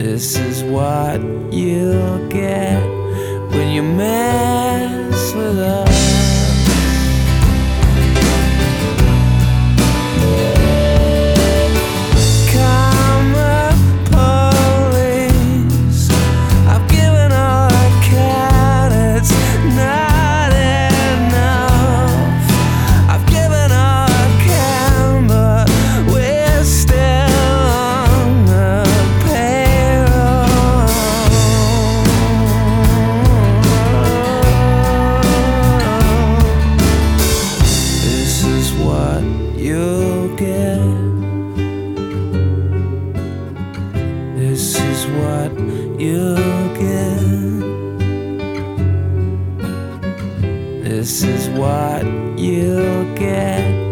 This is what you get when you mess with us. this is what you'll get.